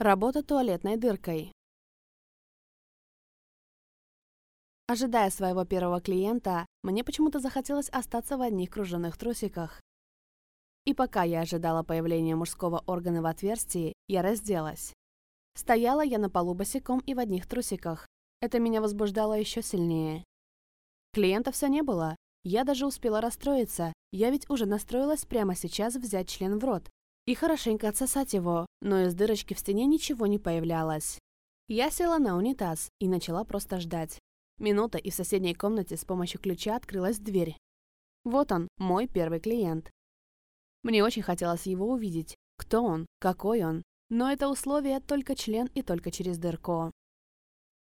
Работа туалетной дыркой. Ожидая своего первого клиента, мне почему-то захотелось остаться в одних кружевных трусиках. И пока я ожидала появления мужского органа в отверстии, я разделась. Стояла я на полу босиком и в одних трусиках. Это меня возбуждало еще сильнее. Клиента все не было. Я даже успела расстроиться. Я ведь уже настроилась прямо сейчас взять член в рот, и хорошенько отсосать его, но из дырочки в стене ничего не появлялось. Я села на унитаз и начала просто ждать. Минута, и в соседней комнате с помощью ключа открылась дверь. Вот он, мой первый клиент. Мне очень хотелось его увидеть. Кто он? Какой он? Но это условие только член и только через дырку.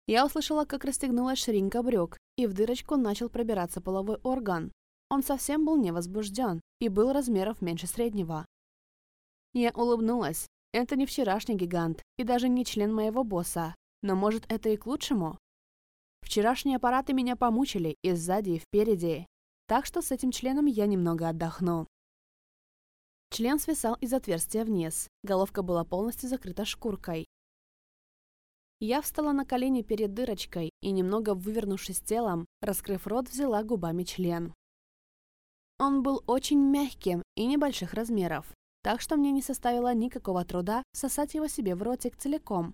Я услышала, как расстегнулась ширинка брюк, и в дырочку начал пробираться половой орган. Он совсем был не возбужден и был размеров меньше среднего, я улыбнулась. Это не вчерашний гигант и даже не член моего босса. Но может, это и к лучшему? Вчерашние аппараты меня помучили и сзади, и впереди. Так что с этим членом я немного отдохну. Член свисал из отверстия вниз. Головка была полностью закрыта шкуркой. Я встала на колени перед дырочкой и, немного вывернувшись телом, раскрыв рот, взяла губами член. Он был очень мягким и небольших размеров так что мне не составило никакого труда сосать его себе в ротик целиком.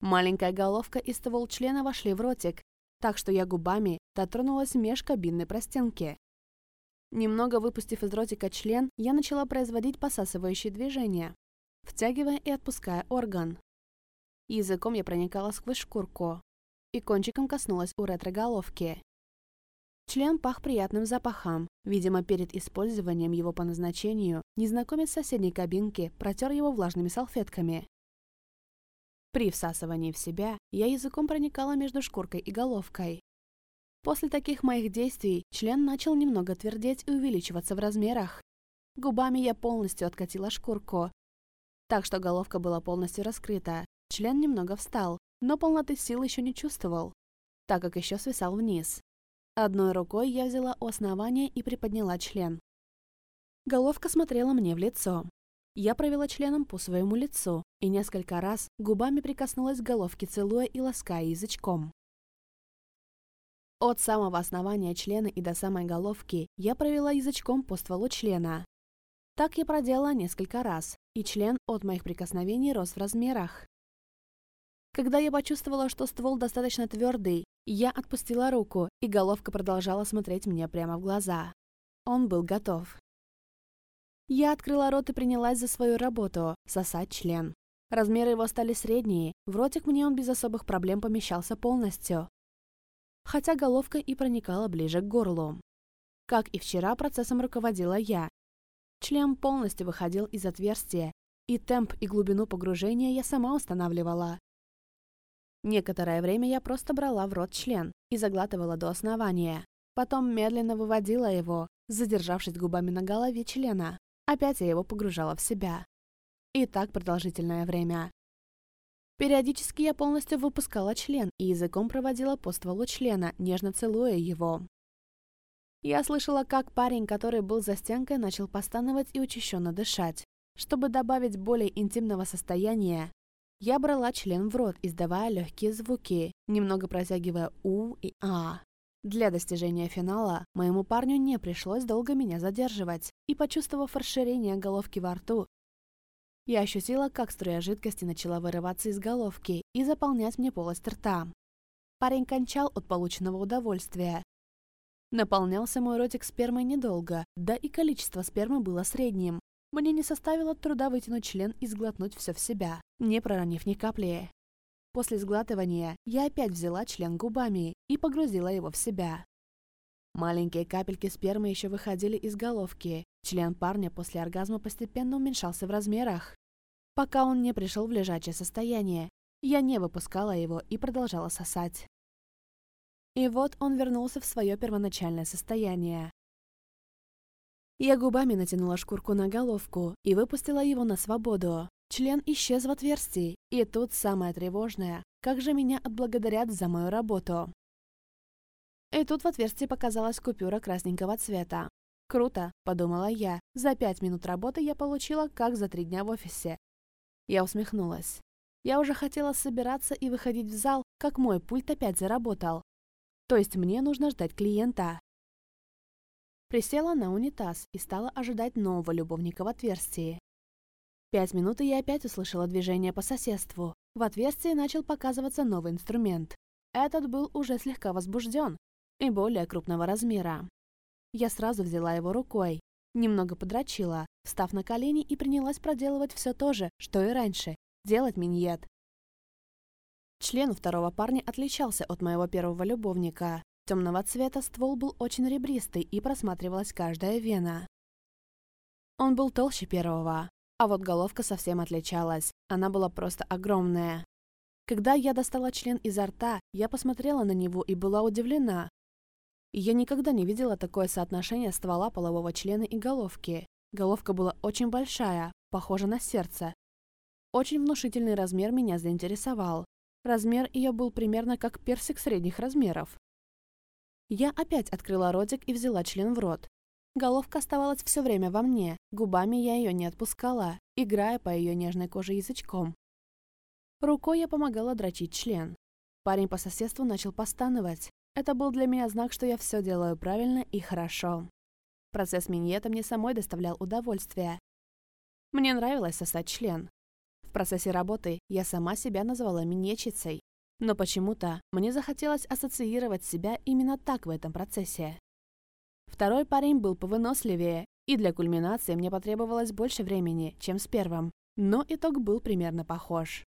Маленькая головка и ствол члена вошли в ротик, так что я губами дотронулась меж кабинной простенки. Немного выпустив из ротика член, я начала производить посасывающие движения, втягивая и отпуская орган. Языком я проникала сквозь шкурку и кончиком коснулась уретроголовки. Член пах приятным запахом. Видимо, перед использованием его по назначению незнакомец соседней кабинки протер его влажными салфетками. При всасывании в себя я языком проникала между шкуркой и головкой. После таких моих действий член начал немного твердеть и увеличиваться в размерах. Губами я полностью откатила шкурку, так что головка была полностью раскрыта. Член немного встал, но полноты сил еще не чувствовал, так как еще свисал вниз. Одной рукой я взяла у основания и приподняла член. Головка смотрела мне в лицо. Я провела членом по своему лицу и несколько раз губами прикоснулась к головке, целуя и лаская язычком. От самого основания члена и до самой головки я провела язычком по стволу члена. Так я проделала несколько раз, и член от моих прикосновений рос в размерах. Когда я почувствовала, что ствол достаточно твердый, я отпустила руку, и головка продолжала смотреть мне прямо в глаза. Он был готов. Я открыла рот и принялась за свою работу — сосать член. Размеры его стали средние, в ротик мне он без особых проблем помещался полностью. Хотя головка и проникала ближе к горлу. Как и вчера, процессом руководила я. Член полностью выходил из отверстия, и темп и глубину погружения я сама устанавливала. Некоторое время я просто брала в рот член и заглатывала до основания. Потом медленно выводила его, задержавшись губами на голове члена. Опять я его погружала в себя. И так продолжительное время. Периодически я полностью выпускала член и языком проводила по стволу члена, нежно целуя его. Я слышала, как парень, который был за стенкой, начал постановать и учащенно дышать. Чтобы добавить более интимного состояния, я брала член в рот, издавая легкие звуки, немного протягивая «у» и «а». Для достижения финала моему парню не пришлось долго меня задерживать, и, почувствовав расширение головки во рту, я ощутила, как струя жидкости начала вырываться из головки и заполнять мне полость рта. Парень кончал от полученного удовольствия. Наполнялся мой ротик спермой недолго, да и количество спермы было средним, мне не составило труда вытянуть член и сглотнуть все в себя, не проронив ни капли. После сглатывания я опять взяла член губами и погрузила его в себя. Маленькие капельки спермы еще выходили из головки. Член парня после оргазма постепенно уменьшался в размерах. Пока он не пришел в лежачее состояние, я не выпускала его и продолжала сосать. И вот он вернулся в свое первоначальное состояние. Я губами натянула шкурку на головку и выпустила его на свободу. Член исчез в отверстии, и тут самое тревожное. Как же меня отблагодарят за мою работу? И тут в отверстии показалась купюра красненького цвета. «Круто», — подумала я. «За пять минут работы я получила, как за три дня в офисе». Я усмехнулась. Я уже хотела собираться и выходить в зал, как мой пульт опять заработал. То есть мне нужно ждать клиента. Присела на унитаз и стала ожидать нового любовника в отверстии. Пять минут и я опять услышала движение по соседству. В отверстии начал показываться новый инструмент. Этот был уже слегка возбужден и более крупного размера. Я сразу взяла его рукой, немного подрочила, встав на колени и принялась проделывать все то же, что и раньше – делать миньет. Член второго парня отличался от моего первого любовника темного цвета, ствол был очень ребристый и просматривалась каждая вена. Он был толще первого, а вот головка совсем отличалась, она была просто огромная. Когда я достала член изо рта, я посмотрела на него и была удивлена. Я никогда не видела такое соотношение ствола полового члена и головки. Головка была очень большая, похожа на сердце. Очень внушительный размер меня заинтересовал. Размер ее был примерно как персик средних размеров. Я опять открыла ротик и взяла член в рот. Головка оставалась все время во мне, губами я ее не отпускала, играя по ее нежной коже язычком. Рукой я помогала дрочить член. Парень по соседству начал постановать. Это был для меня знак, что я все делаю правильно и хорошо. Процесс миньета мне самой доставлял удовольствие. Мне нравилось сосать член. В процессе работы я сама себя назвала миньечицей. Но почему-то мне захотелось ассоциировать себя именно так в этом процессе. Второй парень был повыносливее, и для кульминации мне потребовалось больше времени, чем с первым, но итог был примерно похож.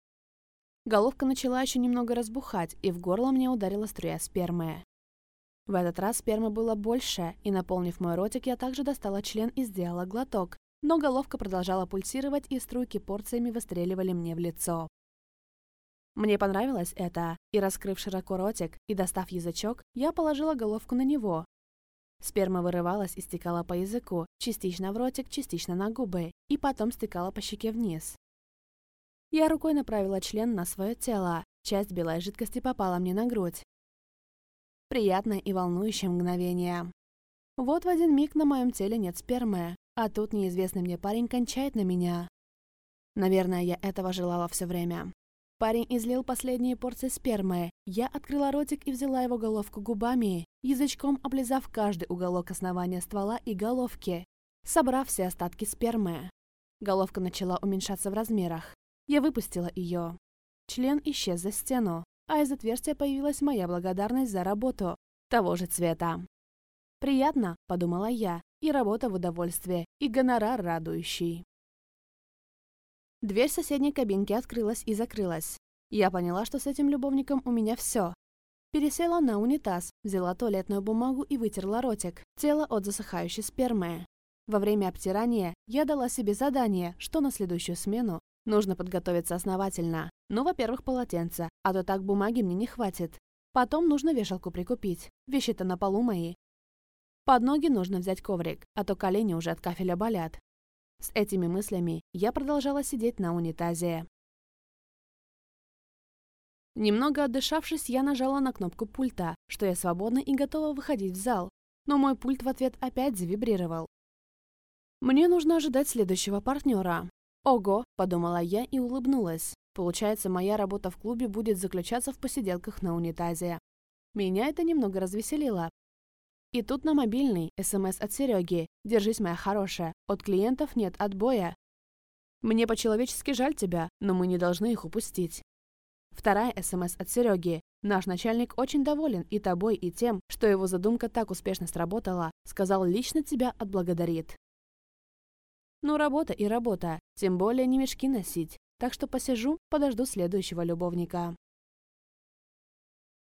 Головка начала еще немного разбухать, и в горло мне ударила струя спермы. В этот раз спермы было больше, и, наполнив мой ротик, я также достала член и сделала глоток, но головка продолжала пульсировать, и струйки порциями выстреливали мне в лицо. Мне понравилось это, и раскрыв широко ротик и достав язычок, я положила головку на него. Сперма вырывалась и стекала по языку, частично в ротик, частично на губы, и потом стекала по щеке вниз. Я рукой направила член на свое тело, часть белой жидкости попала мне на грудь. Приятное и волнующее мгновение. Вот в один миг на моем теле нет спермы, а тут неизвестный мне парень кончает на меня. Наверное, я этого желала все время. Парень излил последние порции спермы. Я открыла ротик и взяла его головку губами, язычком облизав каждый уголок основания ствола и головки, собрав все остатки спермы. Головка начала уменьшаться в размерах. Я выпустила ее. Член исчез за стену, а из отверстия появилась моя благодарность за работу того же цвета. «Приятно», — подумала я, — «и работа в удовольствие, и гонорар радующий». Дверь соседней кабинки открылась и закрылась. Я поняла, что с этим любовником у меня все. Пересела на унитаз, взяла туалетную бумагу и вытерла ротик, тело от засыхающей спермы. Во время обтирания я дала себе задание, что на следующую смену нужно подготовиться основательно. Ну, во-первых, полотенце, а то так бумаги мне не хватит. Потом нужно вешалку прикупить, вещи-то на полу мои. Под ноги нужно взять коврик, а то колени уже от кафеля болят. С этими мыслями я продолжала сидеть на унитазе. Немного отдышавшись, я нажала на кнопку пульта, что я свободна и готова выходить в зал, но мой пульт в ответ опять завибрировал. Мне нужно ожидать следующего партнера. Ого, подумала я и улыбнулась. Получается, моя работа в клубе будет заключаться в посиделках на унитазе. Меня это немного развеселило, и тут на мобильный СМС эм от Сереги «Держись, моя хорошая, от клиентов нет отбоя». «Мне по-человечески жаль тебя, но мы не должны их упустить». Вторая СМС эм от Сереги «Наш начальник очень доволен и тобой, и тем, что его задумка так успешно сработала, сказал лично тебя отблагодарит». Ну, работа и работа, тем более не мешки носить, так что посижу, подожду следующего любовника.